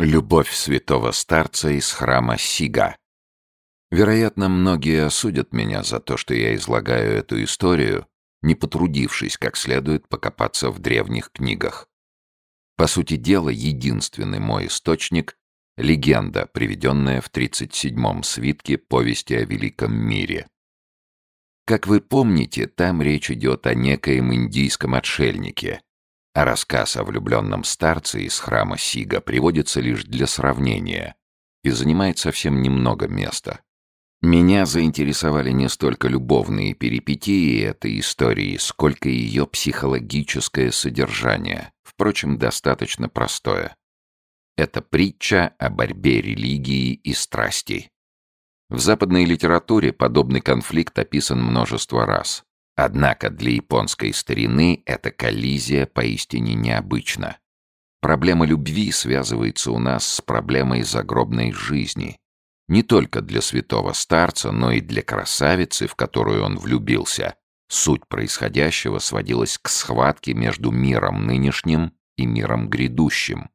Любовь святого старца из храма Сига. Вероятно, многие осудят меня за то, что я излагаю эту историю, не потрудившись как следует покопаться в древних книгах. По сути дела, единственный мой источник — легенда, приведенная в 37-м свитке повести о великом мире. Как вы помните, там речь идет о некоем индийском отшельнике, а рассказ о влюбленном старце из храма Сига приводится лишь для сравнения и занимает совсем немного места. Меня заинтересовали не столько любовные перипетии этой истории, сколько ее психологическое содержание, впрочем, достаточно простое. Это притча о борьбе религии и страсти. В западной литературе подобный конфликт описан множество раз. Однако для японской старины эта коллизия поистине необычна. Проблема любви связывается у нас с проблемой загробной жизни. Не только для святого старца, но и для красавицы, в которую он влюбился. Суть происходящего сводилась к схватке между миром нынешним и миром грядущим.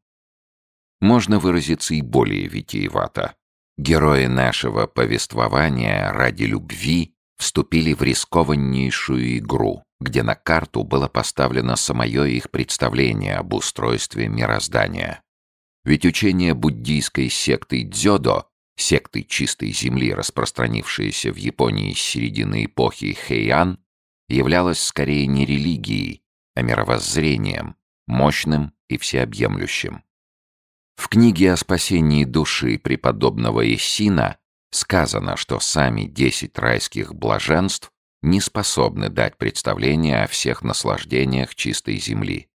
Можно выразиться и более витиевато. Герои нашего повествования ради любви вступили в рискованнейшую игру, где на карту было поставлено самое их представление об устройстве мироздания. Ведь учение буддийской секты Дзёдо, секты чистой земли, распространившейся в Японии с середины эпохи Хэйан, являлось скорее не религией, а мировоззрением, мощным и всеобъемлющим. В книге о спасении души преподобного Исина сказано, что сами десять райских блаженств не способны дать представление о всех наслаждениях чистой земли.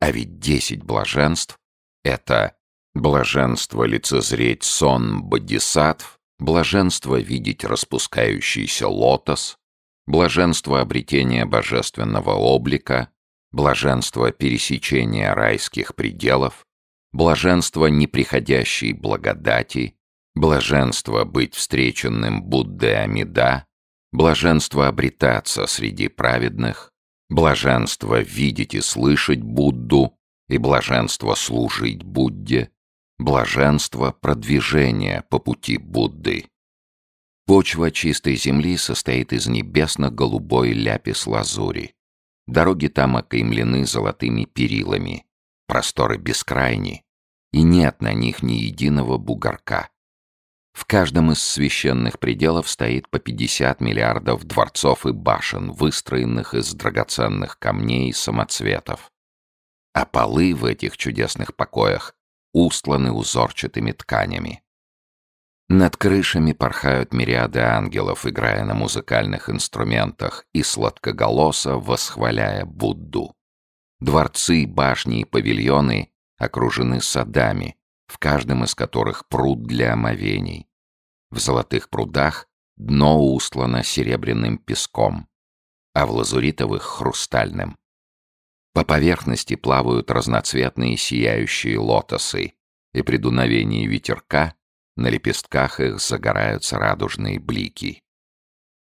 А ведь десять блаженств — это блаженство лицезреть сон бодисаттв, блаженство видеть распускающийся лотос, блаженство обретения божественного облика, блаженство пересечения райских пределов, блаженство неприходящей благодати, Блаженство быть встреченным Буддой Амида, блаженство обретаться среди праведных, блаженство видеть и слышать Будду и блаженство служить Будде, блаженство продвижения по пути Будды. Почва чистой земли состоит из небесно-голубой ляпис-лазури. Дороги там окаймлены золотыми перилами, просторы бескрайни, и нет на них ни единого бугорка. В каждом из священных пределов стоит по 50 миллиардов дворцов и башен, выстроенных из драгоценных камней и самоцветов. А полы в этих чудесных покоях устланы узорчатыми тканями. Над крышами порхают мириады ангелов, играя на музыкальных инструментах и сладкоголосо восхваляя Будду. Дворцы, башни и павильоны окружены садами, в каждом из которых пруд для омовений. В золотых прудах дно устлано серебряным песком, а в лазуритовых — хрустальным. По поверхности плавают разноцветные сияющие лотосы, и при дуновении ветерка на лепестках их загораются радужные блики.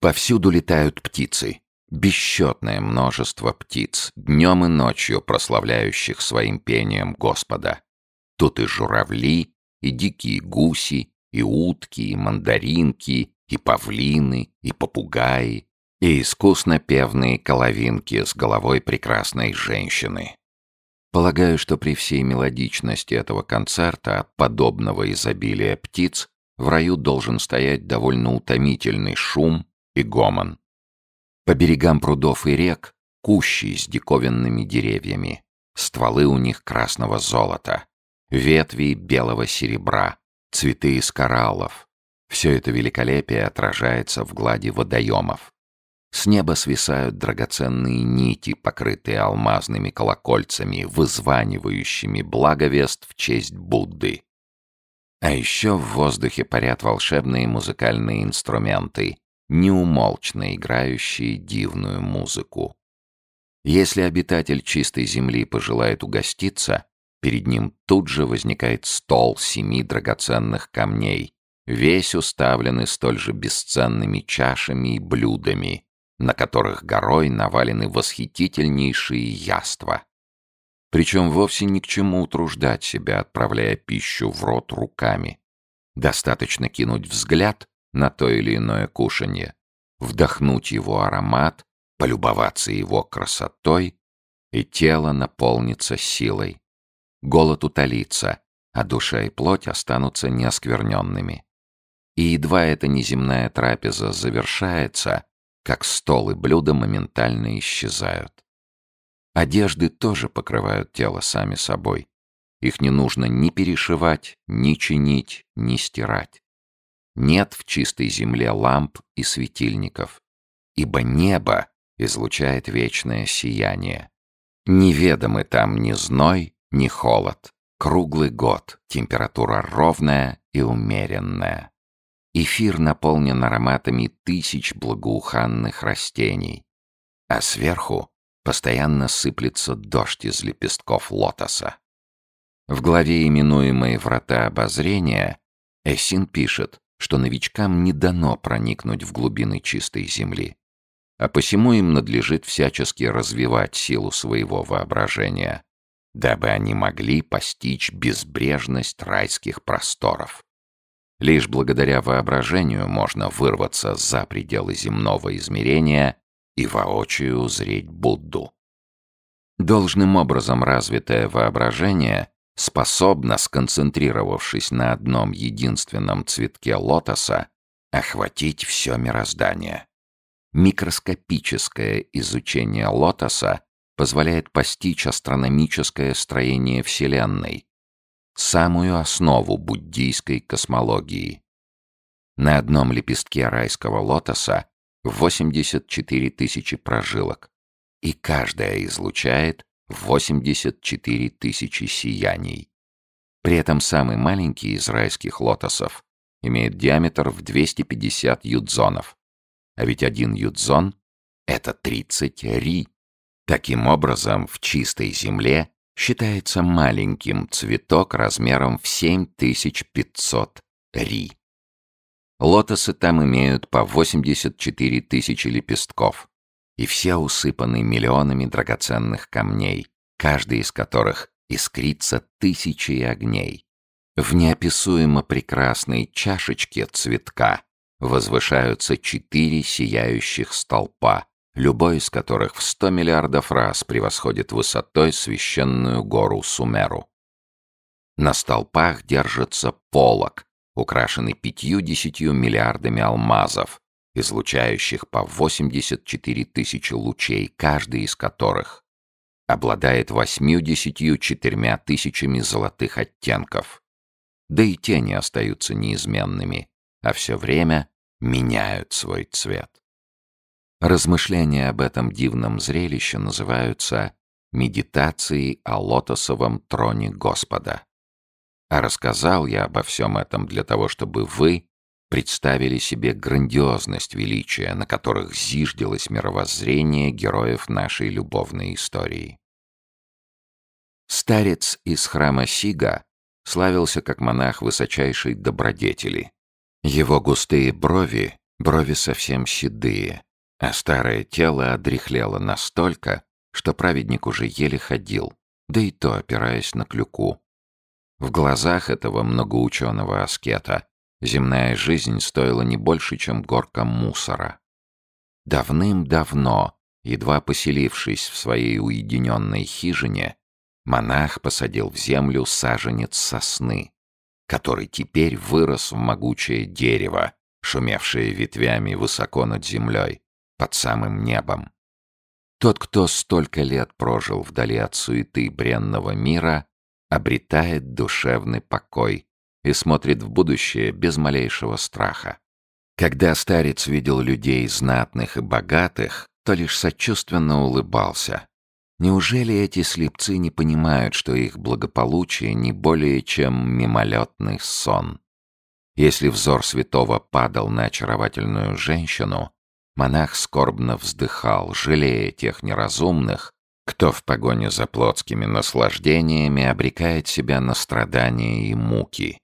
Повсюду летают птицы, бесчетное множество птиц, днем и ночью прославляющих своим пением Господа. Тут и журавли, и дикие гуси, и утки, и мандаринки, и павлины, и попугаи, и искусно певные коловинки с головой прекрасной женщины. Полагаю, что при всей мелодичности этого концерта от подобного изобилия птиц в раю должен стоять довольно утомительный шум и гомон. По берегам прудов и рек кущи с диковинными деревьями, стволы у них красного золота, ветви белого серебра, цветы из кораллов. Все это великолепие отражается в глади водоемов. С неба свисают драгоценные нити, покрытые алмазными колокольцами, вызванивающими благовест в честь Будды. А еще в воздухе парят волшебные музыкальные инструменты, неумолчно играющие дивную музыку. Если обитатель чистой земли пожелает угоститься, Перед ним тут же возникает стол семи драгоценных камней, весь уставленный столь же бесценными чашами и блюдами, на которых горой навалены восхитительнейшие яства. Причем вовсе ни к чему утруждать себя, отправляя пищу в рот руками. Достаточно кинуть взгляд на то или иное кушанье, вдохнуть его аромат, полюбоваться его красотой, и тело наполнится силой. Голод утолится, а душа и плоть останутся неоскверненными. И едва эта неземная трапеза завершается, как стол и блюда моментально исчезают. Одежды тоже покрывают тело сами собой. Их не нужно ни перешивать, ни чинить, ни стирать. Нет в чистой земле ламп и светильников, ибо небо излучает вечное сияние. Неведомы там ни зной, ни холод. Круглый год, температура ровная и умеренная. Эфир наполнен ароматами тысяч благоуханных растений, а сверху постоянно сыплется дождь из лепестков лотоса. В главе, именуемой «Врата обозрения», Эссин пишет, что новичкам не дано проникнуть в глубины чистой земли, а посему им надлежит всячески развивать силу своего воображения, дабы они могли постичь безбрежность райских просторов. Лишь благодаря воображению можно вырваться за пределы земного измерения и воочию узреть Будду. Должным образом развитое воображение способно, сконцентрировавшись на одном единственном цветке лотоса, охватить все мироздание. Микроскопическое изучение лотоса позволяет постичь астрономическое строение Вселенной, самую основу буддийской космологии. На одном лепестке райского лотоса 84 тысячи прожилок, и каждая излучает 84 тысячи сияний. При этом самый маленький из райских лотосов имеет диаметр в 250 юдзонов, а ведь один юдзон — это 30 ри. Таким образом, в чистой земле считается маленьким цветок размером в 7500 ри. Лотосы там имеют по 84 тысячи лепестков, и все усыпаны миллионами драгоценных камней, каждый из которых искрится тысячей огней. В неописуемо прекрасной чашечке цветка возвышаются четыре сияющих столпа, любой из которых в сто миллиардов раз превосходит высотой священную гору Сумеру. На столпах держится полог, украшенный пятью-десятью миллиардами алмазов, излучающих по 84 тысячи лучей, каждый из которых обладает восьмью-десятью четырьмя тысячами золотых оттенков. Да и тени остаются неизменными, а все время меняют свой цвет. Размышления об этом дивном зрелище называются «медитацией о лотосовом троне Господа». А рассказал я обо всем этом для того, чтобы вы представили себе грандиозность величия, на которых зиждилось мировоззрение героев нашей любовной истории. Старец из храма Сига славился как монах высочайшей добродетели. Его густые брови, брови совсем седые, а старое тело одряхлело настолько, что праведник уже еле ходил, да и то опираясь на клюку. В глазах этого многоученого аскета земная жизнь стоила не больше, чем горка мусора. Давным-давно, едва поселившись в своей уединенной хижине, монах посадил в землю саженец сосны, который теперь вырос в могучее дерево, шумевшее ветвями высоко над землей, под самым небом. Тот, кто столько лет прожил вдали от суеты бренного мира, обретает душевный покой и смотрит в будущее без малейшего страха. Когда старец видел людей знатных и богатых, то лишь сочувственно улыбался. Неужели эти слепцы не понимают, что их благополучие не более чем мимолетный сон? Если взор святого падал на очаровательную женщину, Монах скорбно вздыхал, жалея тех неразумных, кто в погоне за плотскими наслаждениями обрекает себя на страдания и муки.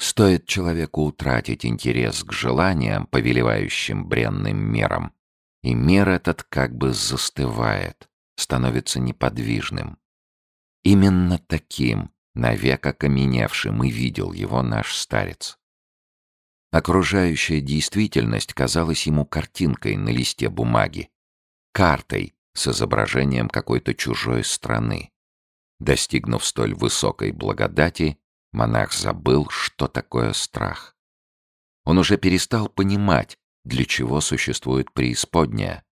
Стоит человеку утратить интерес к желаниям, повелевающим бренным миром, и мир этот как бы застывает, становится неподвижным. Именно таким, навек окаменевшим, и видел его наш старец. Окружающая действительность казалась ему картинкой на листе бумаги, картой с изображением какой-то чужой страны. Достигнув столь высокой благодати, монах забыл, что такое страх. Он уже перестал понимать, для чего существует преисподняя.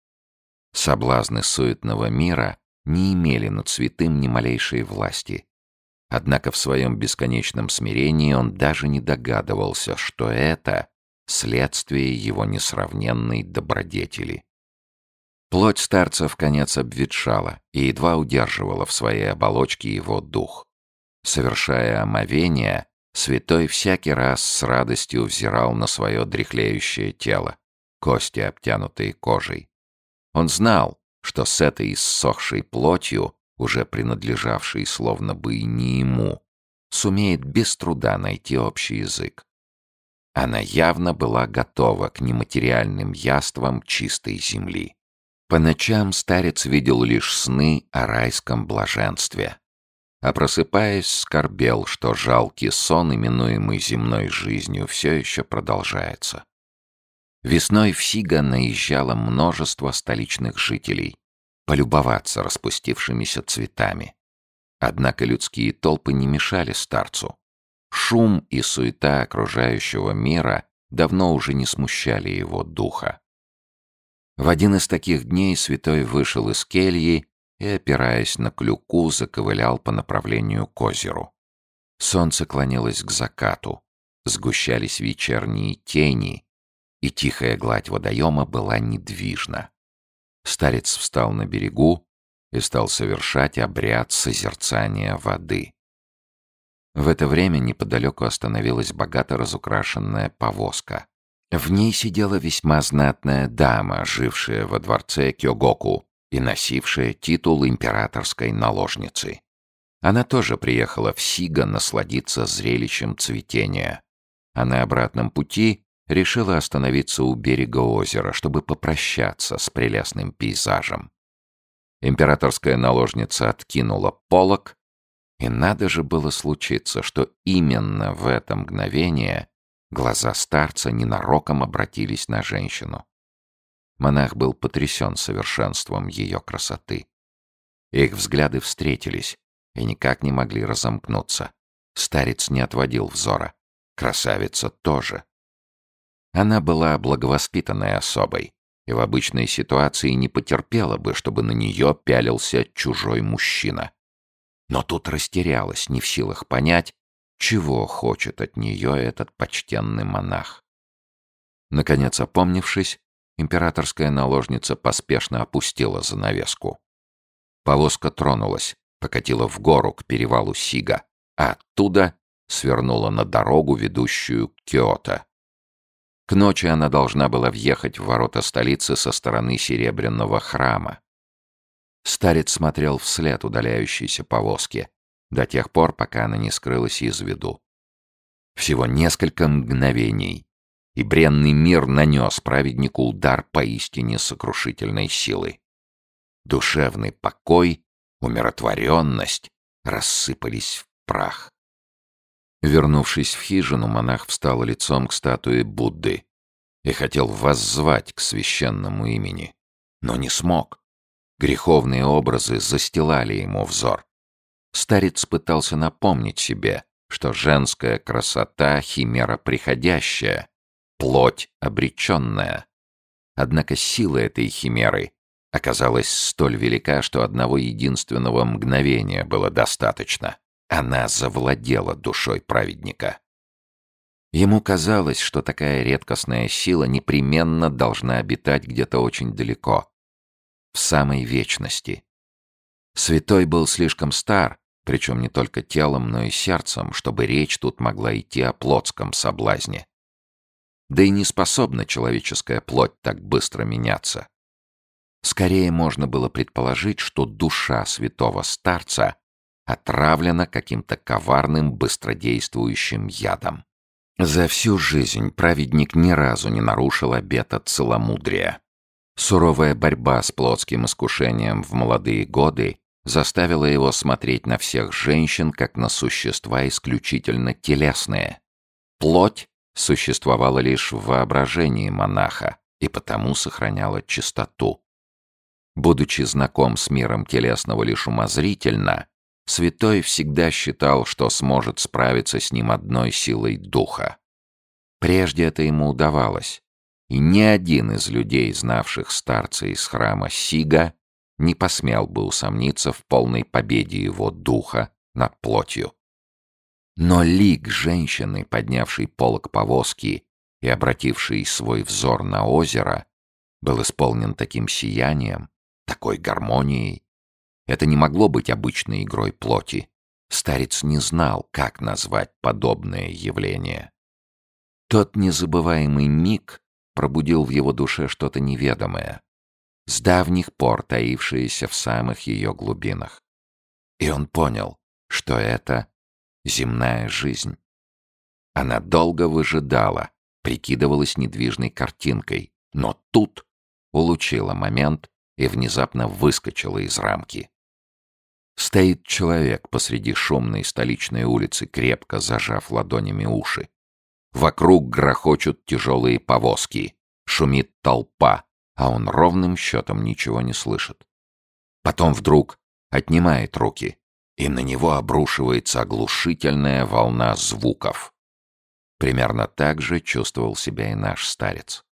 Соблазны суетного мира не имели над святым ни малейшей власти. Однако в своем бесконечном смирении он даже не догадывался, что это следствие его несравненной добродетели. Плоть старца в конец обветшала и едва удерживала в своей оболочке его дух. Совершая омовение, святой всякий раз с радостью взирал на свое дряхлеющее тело, кости, обтянутые кожей. Он знал, что с этой иссохшей плотью, уже принадлежавшей словно бы и не ему, сумеет без труда найти общий язык. Она явно была готова к нематериальным яствам чистой земли. По ночам старец видел лишь сны о райском блаженстве. А просыпаясь, скорбел, что жалкий сон, именуемый земной жизнью, все еще продолжается. Весной в Сига наезжало множество столичных жителей, полюбоваться распустившимися цветами. Однако людские толпы не мешали старцу. Шум и суета окружающего мира давно уже не смущали его духа. В один из таких дней святой вышел из кельи и, опираясь на клюку, заковылял по направлению к озеру. Солнце клонилось к закату, сгущались вечерние тени, и тихая гладь водоема была недвижна. Старец встал на берегу и стал совершать обряд созерцания воды. В это время неподалеку остановилась богато разукрашенная повозка. В ней сидела весьма знатная дама, жившая во дворце Кёгоку и носившая титул императорской наложницы. Она тоже приехала в Сига насладиться зрелищем цветения, а на обратном пути решила остановиться у берега озера, чтобы попрощаться с прелестным пейзажем. Императорская наложница откинула полог, и надо же было случиться, что именно в это мгновение глаза старца ненароком обратились на женщину. Монах был потрясен совершенством ее красоты. Их взгляды встретились и никак не могли разомкнуться. Старец не отводил взора. Красавица тоже. Она была благовоспитанной особой и в обычной ситуации не потерпела бы, чтобы на нее пялился чужой мужчина. Но тут растерялась, не в силах понять, чего хочет от нее этот почтенный монах. Наконец, опомнившись, императорская наложница поспешно опустила занавеску. Повозка тронулась, покатила в гору к перевалу Сига, а оттуда свернула на дорогу, ведущую к Киото. К ночи она должна была въехать в ворота столицы со стороны Серебряного храма. Старец смотрел вслед удаляющейся повозки, до тех пор, пока она не скрылась из виду. Всего несколько мгновений, и бренный мир нанес праведнику удар поистине сокрушительной силы. Душевный покой, умиротворенность рассыпались в прах. Вернувшись в хижину, монах встал лицом к статуе Будды и хотел воззвать к священному имени, но не смог. Греховные образы застилали ему взор. Старец пытался напомнить себе, что женская красота — химера приходящая, плоть обреченная. Однако сила этой химеры оказалась столь велика, что одного единственного мгновения было достаточно. Она завладела душой праведника. Ему казалось, что такая редкостная сила непременно должна обитать где-то очень далеко, в самой вечности. Святой был слишком стар, причем не только телом, но и сердцем, чтобы речь тут могла идти о плотском соблазне. Да и не способна человеческая плоть так быстро меняться. Скорее можно было предположить, что душа святого старца отравлена каким-то коварным быстродействующим ядом. За всю жизнь праведник ни разу не нарушил обета целомудрия. Суровая борьба с плотским искушением в молодые годы заставила его смотреть на всех женщин как на существа исключительно телесные. Плоть существовала лишь в воображении монаха и потому сохраняла чистоту. Будучи знаком с миром телесного лишь умозрительно, святой всегда считал, что сможет справиться с ним одной силой духа. Прежде это ему удавалось, и ни один из людей, знавших старца из храма Сига, не посмел бы усомниться в полной победе его духа над плотью. Но лик женщины, поднявшей полок повозки и обратившей свой взор на озеро, был исполнен таким сиянием, такой гармонией. Это не могло быть обычной игрой плоти. Старец не знал, как назвать подобное явление. Тот незабываемый миг пробудил в его душе что-то неведомое, с давних пор таившееся в самых ее глубинах. И он понял, что это земная жизнь. Она долго выжидала, прикидывалась недвижной картинкой, но тут улучила момент и внезапно выскочила из рамки. Стоит человек посреди шумной столичной улицы, крепко зажав ладонями уши. Вокруг грохочут тяжелые повозки, шумит толпа, а он ровным счетом ничего не слышит. Потом вдруг отнимает руки, и на него обрушивается оглушительная волна звуков. Примерно так же чувствовал себя и наш старец.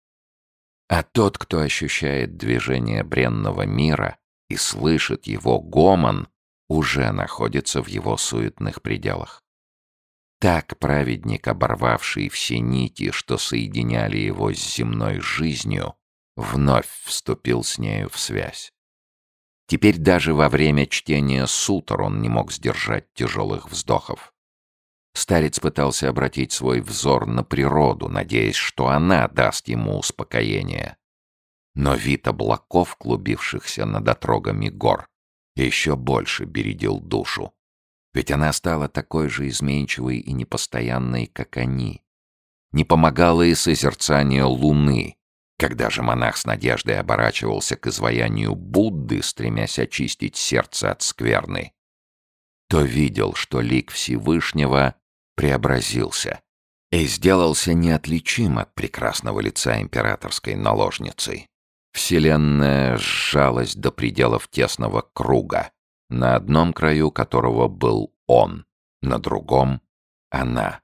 А тот, кто ощущает движение бренного мира и слышит его гомон, уже находится в его суетных пределах. Так праведник, оборвавший все нити, что соединяли его с земной жизнью, вновь вступил с нею в связь. Теперь даже во время чтения сутр он не мог сдержать тяжелых вздохов. Старец пытался обратить свой взор на природу, надеясь, что она даст ему успокоение. Но вид облаков, клубившихся над отрогами гор, еще больше бередил душу. Ведь она стала такой же изменчивой и непостоянной, как они. Не помогало и созерцание луны, когда же монах с надеждой оборачивался к изваянию Будды, стремясь очистить сердце от скверны, то видел, что лик Всевышнего преобразился и сделался неотличим от прекрасного лица императорской наложницы. Вселенная сжалась до пределов тесного круга, на одном краю которого был он, на другом — она.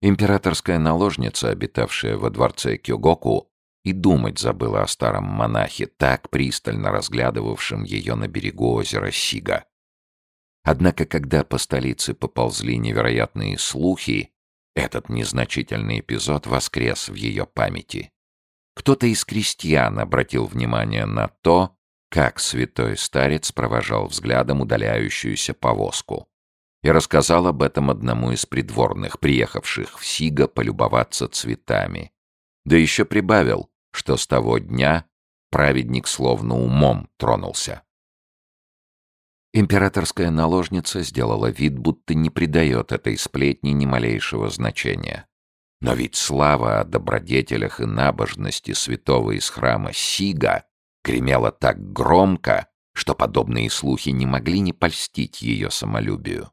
Императорская наложница, обитавшая во дворце Кюгоку, и думать забыла о старом монахе, так пристально разглядывавшем ее на берегу озера Сига. Однако, когда по столице поползли невероятные слухи, этот незначительный эпизод воскрес в ее памяти. Кто-то из крестьян обратил внимание на то, как святой старец провожал взглядом удаляющуюся повозку. И рассказал об этом одному из придворных, приехавших в Сига полюбоваться цветами. Да еще прибавил, что с того дня праведник словно умом тронулся. Императорская наложница сделала вид, будто не придает этой сплетни ни малейшего значения. Но ведь слава о добродетелях и набожности святого из храма Сига гремела так громко, что подобные слухи не могли не польстить ее самолюбию.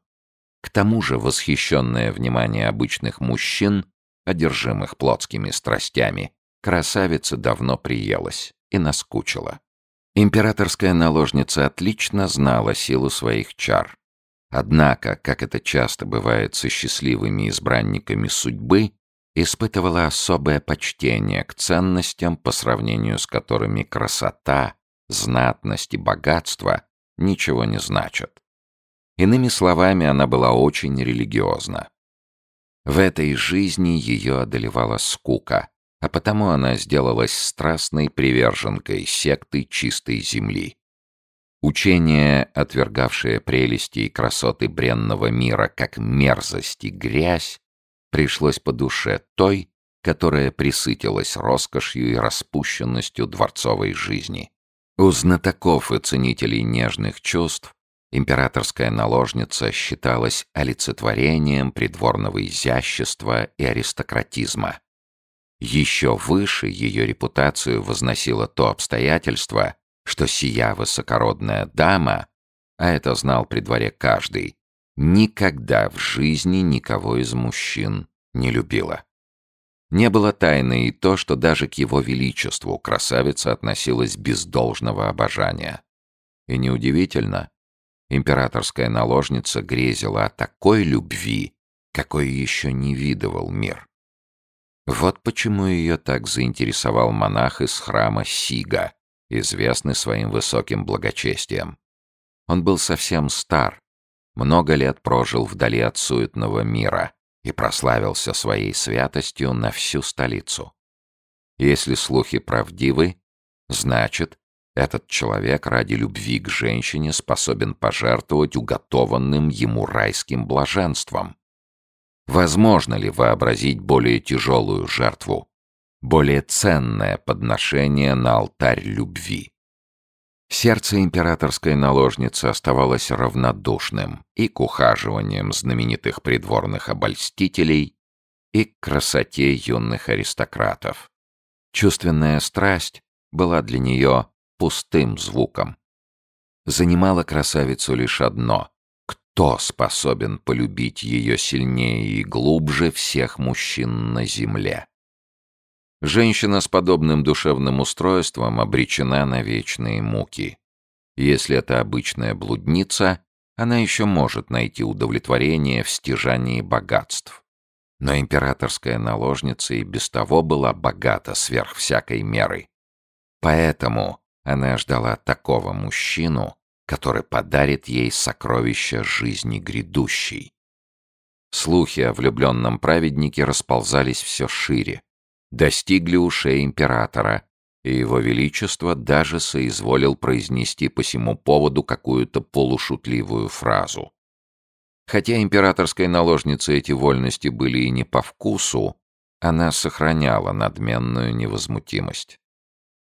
К тому же восхищенное внимание обычных мужчин, одержимых плотскими страстями, красавица давно приелась и наскучила. Императорская наложница отлично знала силу своих чар. Однако, как это часто бывает со счастливыми избранниками судьбы, испытывала особое почтение к ценностям, по сравнению с которыми красота, знатность и богатство ничего не значат. Иными словами, она была очень религиозна. В этой жизни ее одолевала скука, а потому она сделалась страстной приверженкой секты чистой земли. Учение, отвергавшее прелести и красоты бренного мира как мерзость и грязь, пришлось по душе той, которая присытилась роскошью и распущенностью дворцовой жизни. У знатоков и ценителей нежных чувств императорская наложница считалась олицетворением придворного изящества и аристократизма. Еще выше ее репутацию возносило то обстоятельство, что сия высокородная дама а это знал при дворе каждый, никогда в жизни никого из мужчин не любила. Не было тайны и то, что даже к его величеству красавица относилась без должного обожания. И неудивительно, императорская наложница грезила о такой любви, какой еще не видывал мир. Вот почему ее так заинтересовал монах из храма Сига, известный своим высоким благочестием. Он был совсем стар, много лет прожил вдали от суетного мира и прославился своей святостью на всю столицу. Если слухи правдивы, значит, этот человек ради любви к женщине способен пожертвовать уготованным ему райским блаженством. Возможно ли вообразить более тяжелую жертву, более ценное подношение на алтарь любви? Сердце императорской наложницы оставалось равнодушным и к ухаживаниям знаменитых придворных обольстителей, и к красоте юных аристократов. Чувственная страсть была для нее пустым звуком. Занимало красавицу лишь одно — кто способен полюбить ее сильнее и глубже всех мужчин на земле? Женщина с подобным душевным устройством обречена на вечные муки. Если это обычная блудница, она еще может найти удовлетворение в стяжании богатств. Но императорская наложница и без того была богата сверх всякой меры. Поэтому она ждала такого мужчину, который подарит ей сокровища жизни грядущей. Слухи о влюбленном праведнике расползались все шире достигли ушей императора, и его величество даже соизволил произнести по сему поводу какую-то полушутливую фразу. Хотя императорской наложнице эти вольности были и не по вкусу, она сохраняла надменную невозмутимость.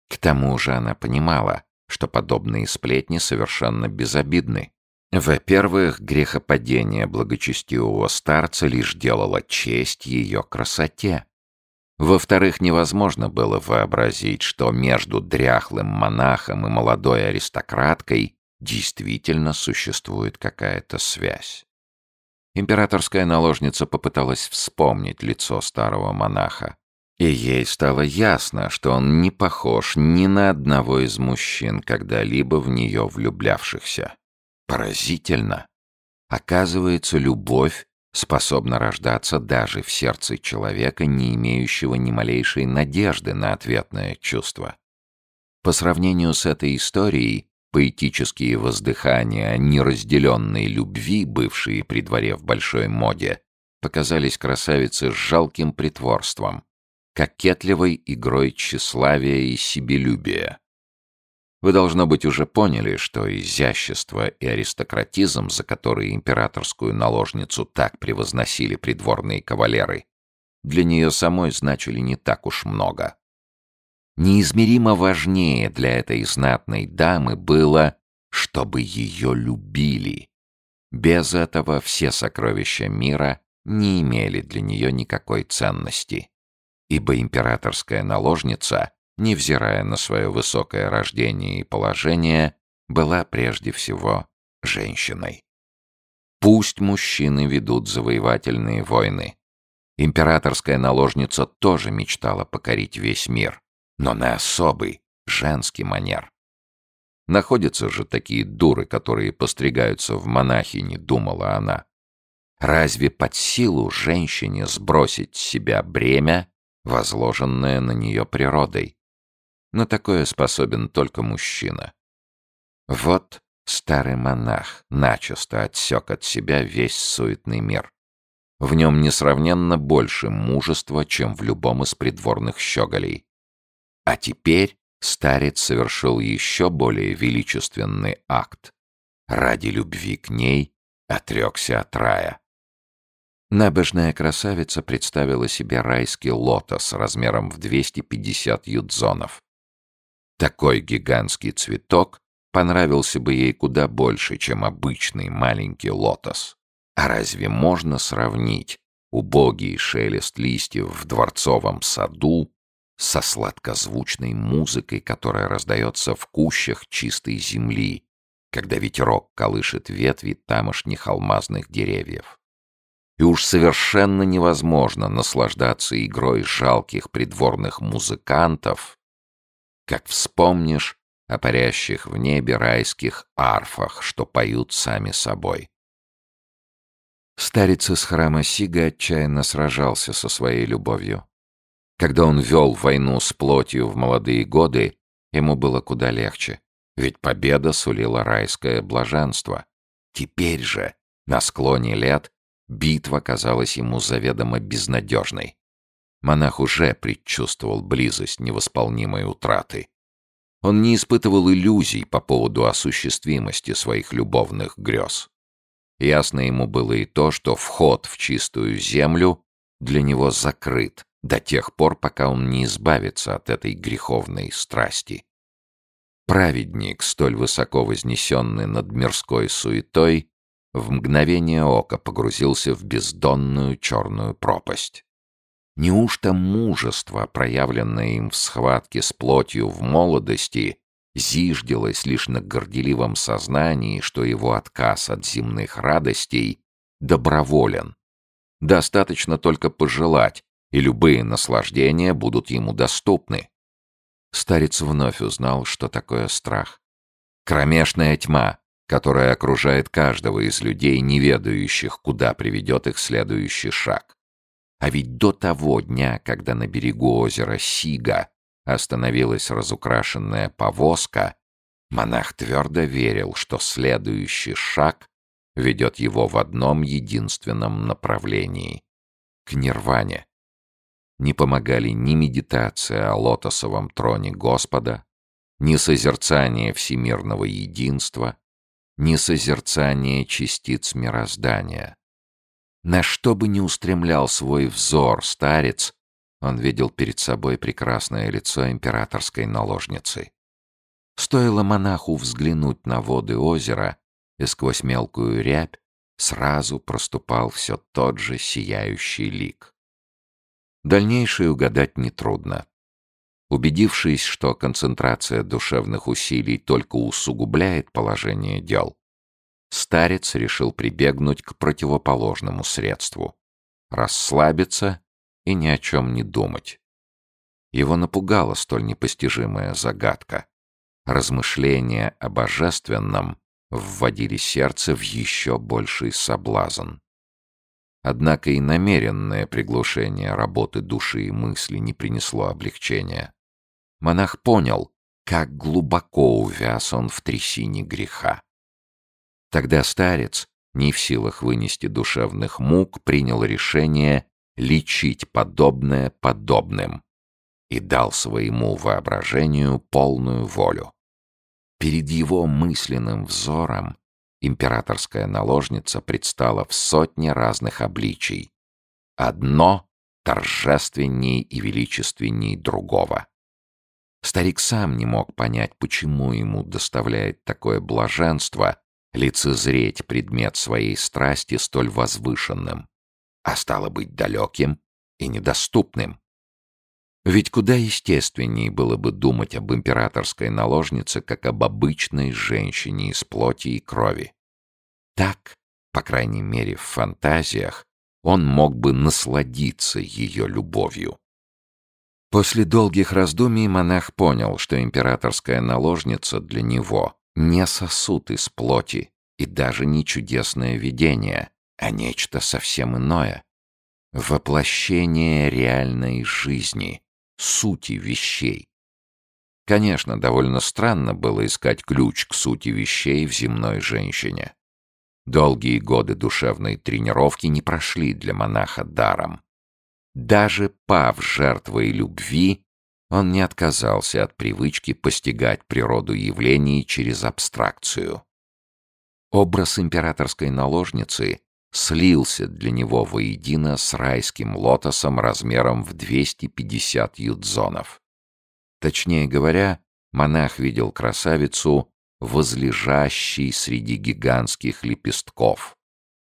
К тому же она понимала, что подобные сплетни совершенно безобидны. Во-первых, грехопадение благочестивого старца лишь делало честь ее красоте. Во-вторых, невозможно было вообразить, что между дряхлым монахом и молодой аристократкой действительно существует какая-то связь. Императорская наложница попыталась вспомнить лицо старого монаха, и ей стало ясно, что он не похож ни на одного из мужчин, когда-либо в нее влюблявшихся. Поразительно! Оказывается, любовь способна рождаться даже в сердце человека, не имеющего ни малейшей надежды на ответное чувство. По сравнению с этой историей, поэтические воздыхания о неразделенной любви, бывшие при дворе в большой моде, показались красавице жалким притворством, кокетливой игрой тщеславия и себелюбия. Вы, должно быть, уже поняли, что изящество и аристократизм, за которые императорскую наложницу так превозносили придворные кавалеры, для нее самой значили не так уж много. Неизмеримо важнее для этой знатной дамы было, чтобы ее любили. Без этого все сокровища мира не имели для нее никакой ценности, ибо императорская наложница невзирая на свое высокое рождение и положение, была прежде всего женщиной. Пусть мужчины ведут завоевательные войны. Императорская наложница тоже мечтала покорить весь мир, но на особый, женский манер. Находятся же такие дуры, которые постригаются в монахини, думала она. Разве под силу женщине сбросить с себя бремя, возложенное на нее природой? На такое способен только мужчина. Вот старый монах начисто отсек от себя весь суетный мир. В нем несравненно больше мужества, чем в любом из придворных щеголей. А теперь старец совершил еще более величественный акт. Ради любви к ней отрекся от рая. Набожная красавица представила себе райский лотос размером в 250 юдзонов. Такой гигантский цветок понравился бы ей куда больше, чем обычный маленький лотос. А разве можно сравнить убогий шелест листьев в дворцовом саду со сладкозвучной музыкой, которая раздается в кущах чистой земли, когда ветерок колышет ветви тамошних алмазных деревьев. И уж совершенно невозможно наслаждаться игрой жалких придворных музыкантов, как вспомнишь о парящих в небе райских арфах, что поют сами собой. Старец из храма Сига отчаянно сражался со своей любовью. Когда он вел войну с плотью в молодые годы, ему было куда легче, ведь победа сулила райское блаженство. Теперь же, на склоне лет, битва казалась ему заведомо безнадежной. Монах уже предчувствовал близость невосполнимой утраты. Он не испытывал иллюзий по поводу осуществимости своих любовных грез. Ясно ему было и то, что вход в чистую землю для него закрыт до тех пор, пока он не избавится от этой греховной страсти. Праведник, столь высоко вознесенный над мирской суетой, в мгновение ока погрузился в бездонную черную пропасть. Неужто мужество, проявленное им в схватке с плотью в молодости, зиждилось лишь на горделивом сознании, что его отказ от земных радостей доброволен? Достаточно только пожелать, и любые наслаждения будут ему доступны. Старец вновь узнал, что такое страх. Кромешная тьма, которая окружает каждого из людей, не ведающих, куда приведет их следующий шаг. А ведь до того дня, когда на берегу озера Сига остановилась разукрашенная повозка, монах твердо верил, что следующий шаг ведет его в одном единственном направлении — к нирване. Не помогали ни медитация о лотосовом троне Господа, ни созерцание всемирного единства, ни созерцание частиц мироздания. На что бы ни устремлял свой взор старец, он видел перед собой прекрасное лицо императорской наложницы. Стоило монаху взглянуть на воды озера, и сквозь мелкую рябь сразу проступал все тот же сияющий лик. Дальнейшее угадать нетрудно. Убедившись, что концентрация душевных усилий только усугубляет положение дел, старец решил прибегнуть к противоположному средству — расслабиться и ни о чем не думать. Его напугала столь непостижимая загадка. Размышления о божественном вводили сердце в еще больший соблазн. Однако и намеренное приглушение работы души и мысли не принесло облегчения. Монах понял, как глубоко увяз он в трясине греха. Тогда старец, не в силах вынести душевных мук, принял решение лечить подобное подобным и дал своему воображению полную волю. Перед его мысленным взором императорская наложница предстала в сотне разных обличий. Одно торжественней и величественней другого. Старик сам не мог понять, почему ему доставляет такое блаженство лицезреть предмет своей страсти столь возвышенным, а стало быть далеким и недоступным. Ведь куда естественнее было бы думать об императорской наложнице, как об обычной женщине из плоти и крови. Так, по крайней мере в фантазиях, он мог бы насладиться ее любовью. После долгих раздумий монах понял, что императорская наложница для него не сосуд из плоти и даже не чудесное видение, а нечто совсем иное. Воплощение реальной жизни, сути вещей. Конечно, довольно странно было искать ключ к сути вещей в земной женщине. Долгие годы душевной тренировки не прошли для монаха даром. Даже пав жертвой любви, он не отказался от привычки постигать природу явлений через абстракцию. Образ императорской наложницы слился для него воедино с райским лотосом размером в 250 юдзонов. Точнее говоря, монах видел красавицу, возлежащей среди гигантских лепестков.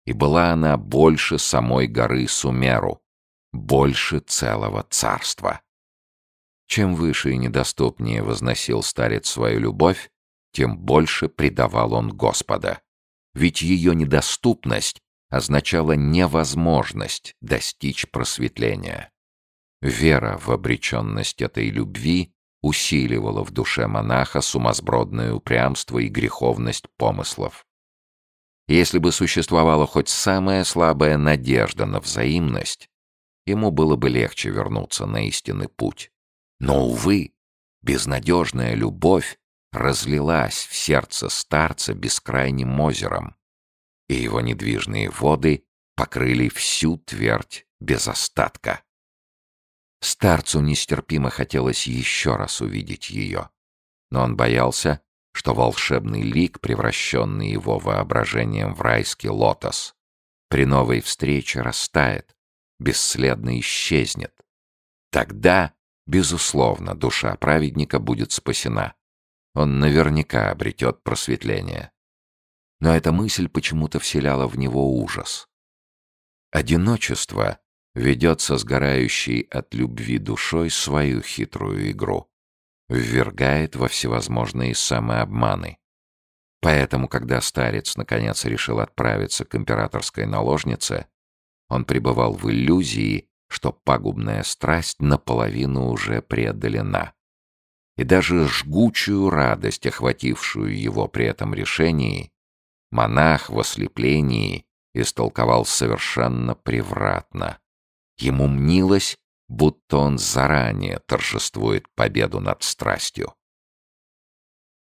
И была она больше самой горы Сумеру, больше целого царства. Чем выше и недоступнее возносил старец свою любовь, тем больше предавал он Господа. Ведь ее недоступность означала невозможность достичь просветления. Вера в обреченность этой любви усиливала в душе монаха сумасбродное упрямство и греховность помыслов. Если бы существовала хоть самая слабая надежда на взаимность, ему было бы легче вернуться на истинный путь. Но, увы, безнадежная любовь разлилась в сердце старца бескрайним озером, и его недвижные воды покрыли всю твердь без остатка. Старцу нестерпимо хотелось еще раз увидеть ее, но он боялся, что волшебный лик, превращенный его воображением в райский лотос, при новой встрече растает, бесследно исчезнет. Тогда, безусловно, душа праведника будет спасена. Он наверняка обретет просветление. Но эта мысль почему-то вселяла в него ужас. Одиночество ведет со сгорающей от любви душой свою хитрую игру ввергает во всевозможные самообманы. Поэтому, когда старец наконец решил отправиться к императорской наложнице, он пребывал в иллюзии, что пагубная страсть наполовину уже преодолена. И даже жгучую радость, охватившую его при этом решении, монах в ослеплении истолковал совершенно превратно. Ему мнилось, будто он заранее торжествует победу над страстью.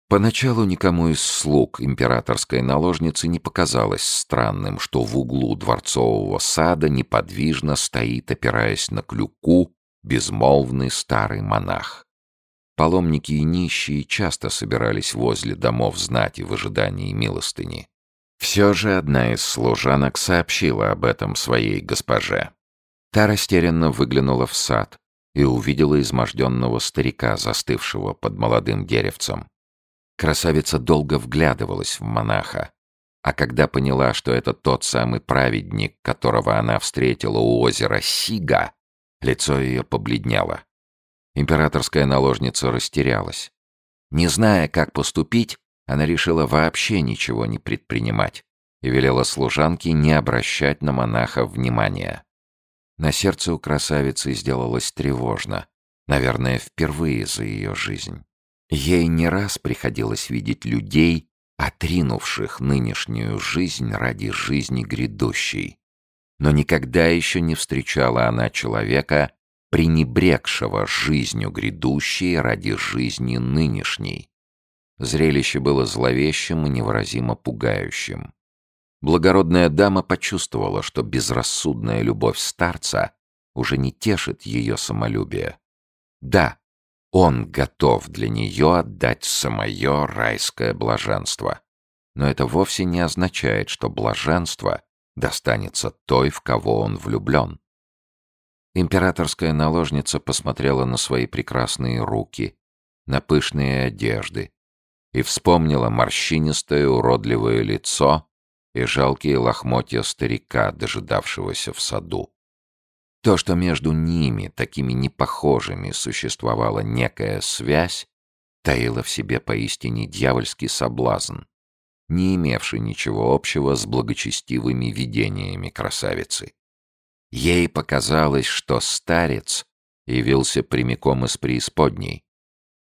Поначалу никому из слуг императорской наложницы не показалось странным, что в углу дворцового сада неподвижно стоит, опираясь на клюку, безмолвный старый монах. Паломники и нищие часто собирались возле домов знати в ожидании милостыни. Все же одна из служанок сообщила об этом своей госпоже. Та растерянно выглянула в сад и увидела изможденного старика, застывшего под молодым деревцем. Красавица долго вглядывалась в монаха, а когда поняла, что это тот самый праведник, которого она встретила у озера Сига, лицо ее побледнело. Императорская наложница растерялась. Не зная, как поступить, она решила вообще ничего не предпринимать и велела служанке не обращать на монаха внимания. На сердце у красавицы сделалось тревожно, наверное, впервые за ее жизнь. Ей не раз приходилось видеть людей, отринувших нынешнюю жизнь ради жизни грядущей. Но никогда еще не встречала она человека, пренебрегшего жизнью грядущей ради жизни нынешней. Зрелище было зловещим и невыразимо пугающим. Благородная дама почувствовала, что безрассудная любовь старца уже не тешит ее самолюбие. Да, он готов для нее отдать самое райское блаженство. Но это вовсе не означает, что блаженство достанется той, в кого он влюблен. Императорская наложница посмотрела на свои прекрасные руки, на пышные одежды и вспомнила морщинистое уродливое лицо, и жалкие лохмотья старика, дожидавшегося в саду. То, что между ними, такими непохожими, существовала некая связь, таило в себе поистине дьявольский соблазн, не имевший ничего общего с благочестивыми видениями красавицы. Ей показалось, что старец явился прямиком из преисподней.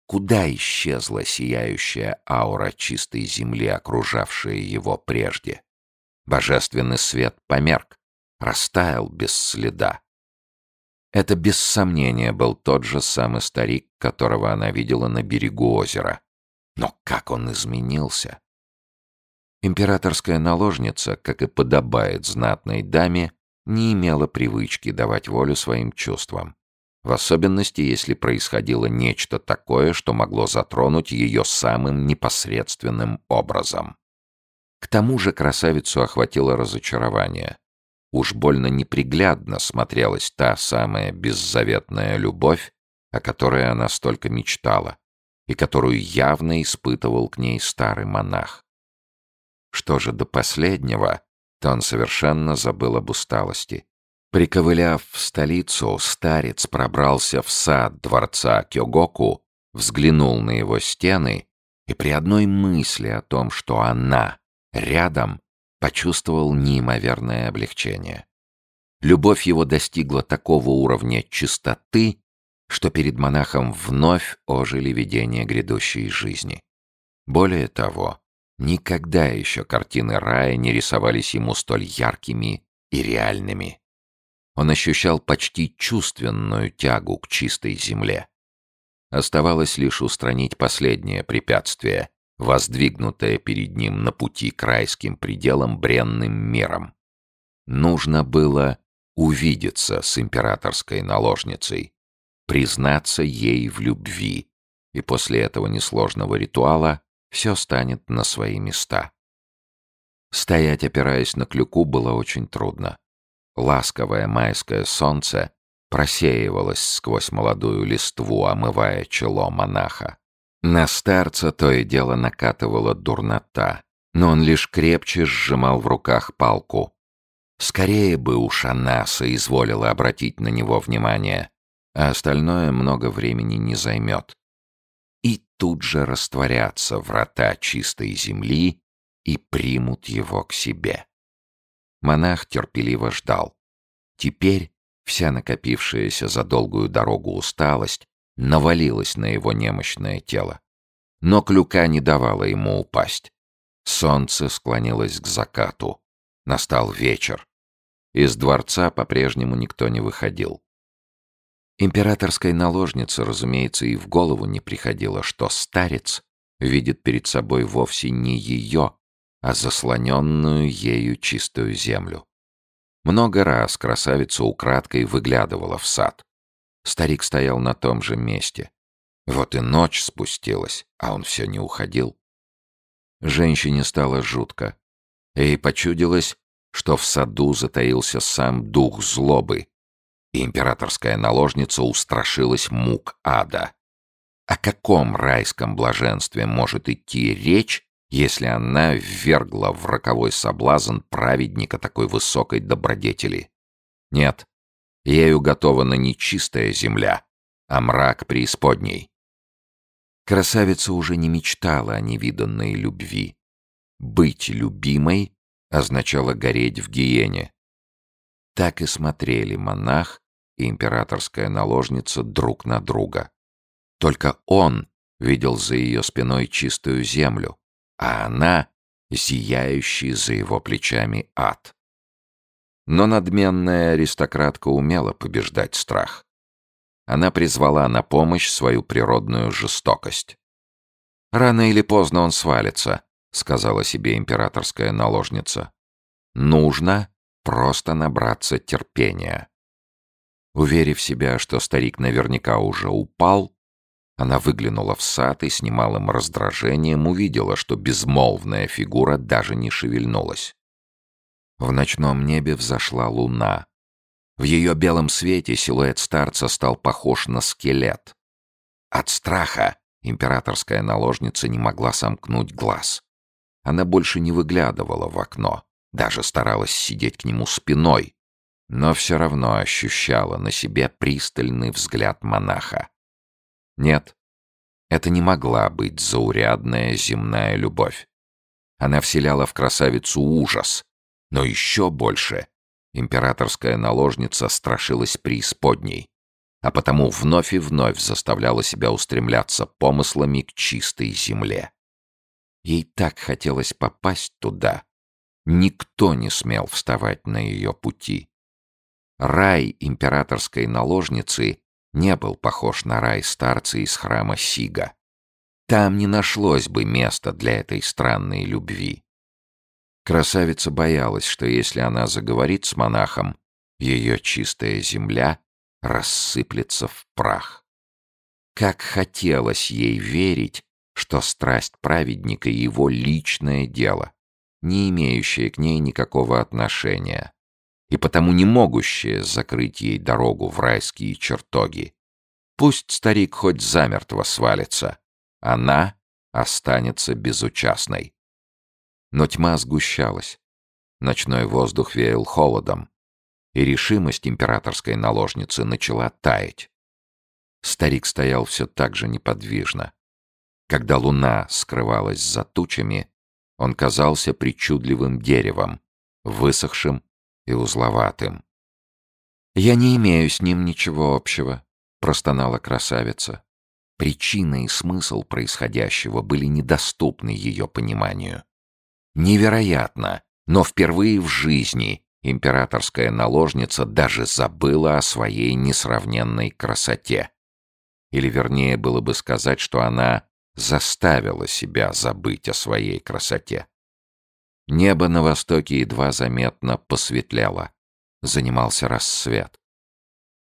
Куда исчезла сияющая аура чистой земли, окружавшая его прежде? Божественный свет померк, растаял без следа. Это без сомнения был тот же самый старик, которого она видела на берегу озера. Но как он изменился! Императорская наложница, как и подобает знатной даме, не имела привычки давать волю своим чувствам. В особенности, если происходило нечто такое, что могло затронуть ее самым непосредственным образом. К тому же красавицу охватило разочарование. Уж больно неприглядно смотрелась та самая беззаветная любовь, о которой она столько мечтала, и которую явно испытывал к ней старый монах. Что же до последнего, то он совершенно забыл об усталости. Приковыляв в столицу, старец пробрался в сад дворца Кёгоку, взглянул на его стены и при одной мысли о том, что она рядом, почувствовал неимоверное облегчение. Любовь его достигла такого уровня чистоты, что перед монахом вновь ожили видения грядущей жизни. Более того, никогда еще картины рая не рисовались ему столь яркими и реальными. Он ощущал почти чувственную тягу к чистой земле. Оставалось лишь устранить последнее препятствие, воздвигнутое перед ним на пути к райским пределам бренным миром. Нужно было увидеться с императорской наложницей, признаться ей в любви, и после этого несложного ритуала все станет на свои места. Стоять, опираясь на клюку, было очень трудно. Ласковое майское солнце просеивалось сквозь молодую листву, омывая чело монаха. На старца то и дело накатывала дурнота, но он лишь крепче сжимал в руках палку. Скорее бы уж она соизволила обратить на него внимание, а остальное много времени не займет. И тут же растворятся врата чистой земли и примут его к себе. Монах терпеливо ждал. Теперь вся накопившаяся за долгую дорогу усталость навалилась на его немощное тело. Но клюка не давала ему упасть. Солнце склонилось к закату. Настал вечер. Из дворца по-прежнему никто не выходил. Императорской наложнице, разумеется, и в голову не приходило, что старец видит перед собой вовсе не ее, а заслоненную ею чистую землю. Много раз красавица украдкой выглядывала в сад. Старик стоял на том же месте. Вот и ночь спустилась, а он все не уходил. Женщине стало жутко. Ей почудилось, что в саду затаился сам дух злобы, и императорская наложница устрашилась мук ада. О каком райском блаженстве может идти речь, если она ввергла в роковой соблазн праведника такой высокой добродетели? Нет, Ею готована не чистая земля, а мрак преисподней. Красавица уже не мечтала о невиданной любви. Быть любимой означало гореть в гиене. Так и смотрели монах и императорская наложница друг на друга. Только он видел за ее спиной чистую землю, а она — зияющий за его плечами ад. Но надменная аристократка умела побеждать страх. Она призвала на помощь свою природную жестокость. «Рано или поздно он свалится», — сказала себе императорская наложница. «Нужно просто набраться терпения». Уверив себя, что старик наверняка уже упал, она выглянула в сад и с немалым раздражением увидела, что безмолвная фигура даже не шевельнулась. В ночном небе взошла луна. В ее белом свете силуэт старца стал похож на скелет. От страха императорская наложница не могла сомкнуть глаз. Она больше не выглядывала в окно, даже старалась сидеть к нему спиной, но все равно ощущала на себе пристальный взгляд монаха. Нет, это не могла быть заурядная земная любовь. Она вселяла в красавицу ужас, но еще больше императорская наложница страшилась преисподней, а потому вновь и вновь заставляла себя устремляться помыслами к чистой земле. Ей так хотелось попасть туда. Никто не смел вставать на ее пути. Рай императорской наложницы не был похож на рай старца из храма Сига. Там не нашлось бы места для этой странной любви. Красавица боялась, что если она заговорит с монахом, ее чистая земля рассыплется в прах. Как хотелось ей верить, что страсть праведника — его личное дело, не имеющее к ней никакого отношения, и потому не могущее закрыть ей дорогу в райские чертоги. Пусть старик хоть замертво свалится, она останется безучастной. Но тьма сгущалась. Ночной воздух веял холодом, и решимость императорской наложницы начала таять. Старик стоял все так же неподвижно. Когда луна скрывалась за тучами, он казался причудливым деревом, высохшим и узловатым. «Я не имею с ним ничего общего», — простонала красавица. Причина и смысл происходящего были недоступны ее пониманию. Невероятно, но впервые в жизни императорская наложница даже забыла о своей несравненной красоте. Или вернее было бы сказать, что она заставила себя забыть о своей красоте. Небо на востоке едва заметно посветлело. Занимался рассвет.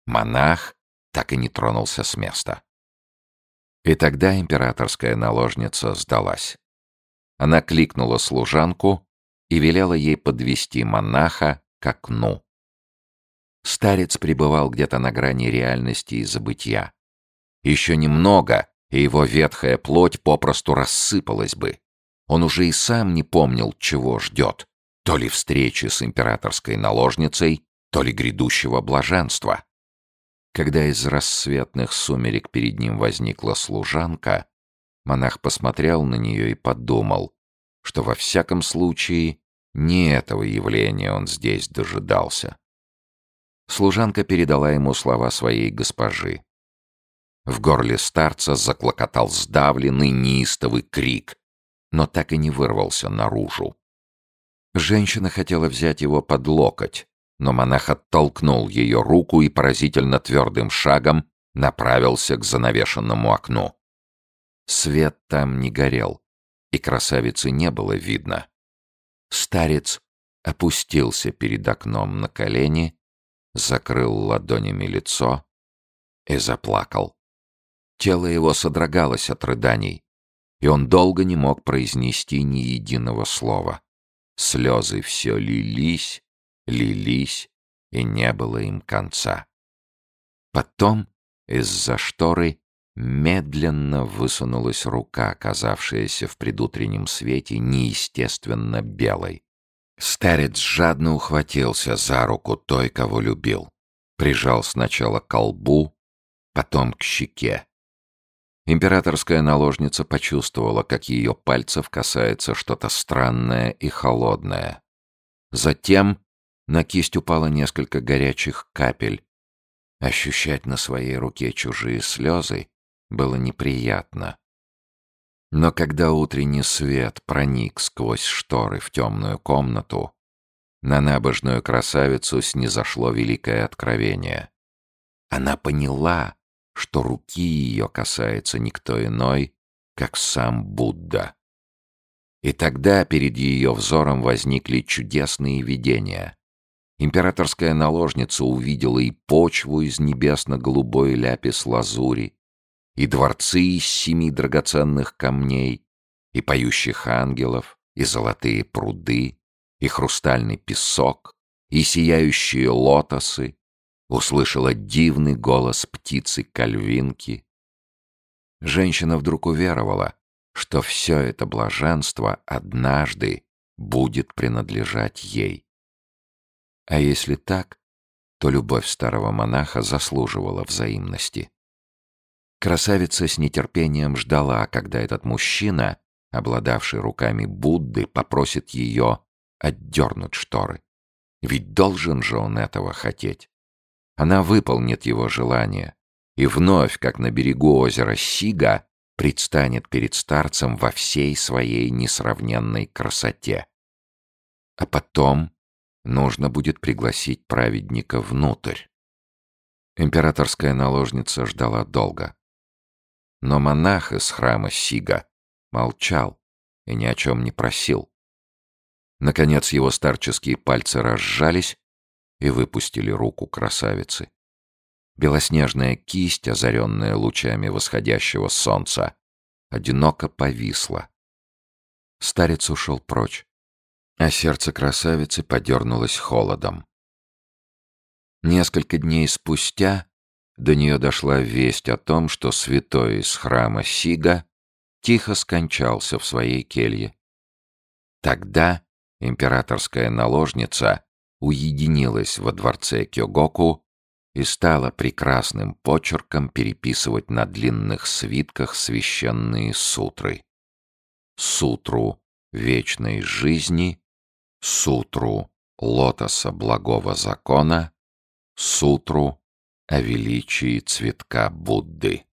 Монах так и не тронулся с места. И тогда императорская наложница сдалась. Она кликнула служанку и велела ей подвести монаха к окну. Старец пребывал где-то на грани реальности и забытья. Еще немного, и его ветхая плоть попросту рассыпалась бы. Он уже и сам не помнил, чего ждет. То ли встречи с императорской наложницей, то ли грядущего блаженства. Когда из рассветных сумерек перед ним возникла служанка, монах посмотрел на нее и подумал, что во всяком случае не этого явления он здесь дожидался. Служанка передала ему слова своей госпожи. В горле старца заклокотал сдавленный неистовый крик, но так и не вырвался наружу. Женщина хотела взять его под локоть, но монах оттолкнул ее руку и поразительно твердым шагом направился к занавешенному окну. Свет там не горел, и красавицы не было видно. Старец опустился перед окном на колени, закрыл ладонями лицо и заплакал. Тело его содрогалось от рыданий, и он долго не мог произнести ни единого слова. Слезы все лились, лились, и не было им конца. Потом из-за шторы медленно высунулась рука, оказавшаяся в предутреннем свете неестественно белой. Старец жадно ухватился за руку той, кого любил. Прижал сначала к колбу, потом к щеке. Императорская наложница почувствовала, как ее пальцев касается что-то странное и холодное. Затем на кисть упало несколько горячих капель. Ощущать на своей руке чужие слезы было неприятно. Но когда утренний свет проник сквозь шторы в темную комнату, на набожную красавицу снизошло великое откровение. Она поняла, что руки ее касается никто иной, как сам Будда. И тогда перед ее взором возникли чудесные видения. Императорская наложница увидела и почву из небесно-голубой ляпис-лазури, и дворцы из семи драгоценных камней, и поющих ангелов, и золотые пруды, и хрустальный песок, и сияющие лотосы, услышала дивный голос птицы-кальвинки. Женщина вдруг уверовала, что все это блаженство однажды будет принадлежать ей. А если так, то любовь старого монаха заслуживала взаимности. Красавица с нетерпением ждала, когда этот мужчина, обладавший руками Будды, попросит ее отдернуть шторы. Ведь должен же он этого хотеть. Она выполнит его желание и вновь, как на берегу озера Сига, предстанет перед старцем во всей своей несравненной красоте. А потом нужно будет пригласить праведника внутрь. Императорская наложница ждала долго. Но монах из храма Сига молчал и ни о чем не просил. Наконец его старческие пальцы разжались и выпустили руку красавицы. Белоснежная кисть, озаренная лучами восходящего солнца, одиноко повисла. Старец ушел прочь а сердце красавицы подернулось холодом. Несколько дней спустя до нее дошла весть о том, что святой из храма Сига тихо скончался в своей келье. Тогда императорская наложница уединилась во дворце Кёгоку и стала прекрасным почерком переписывать на длинных свитках священные сутры. Сутру вечной жизни, сутру лотоса благого закона, сутру о величии цветка Будды.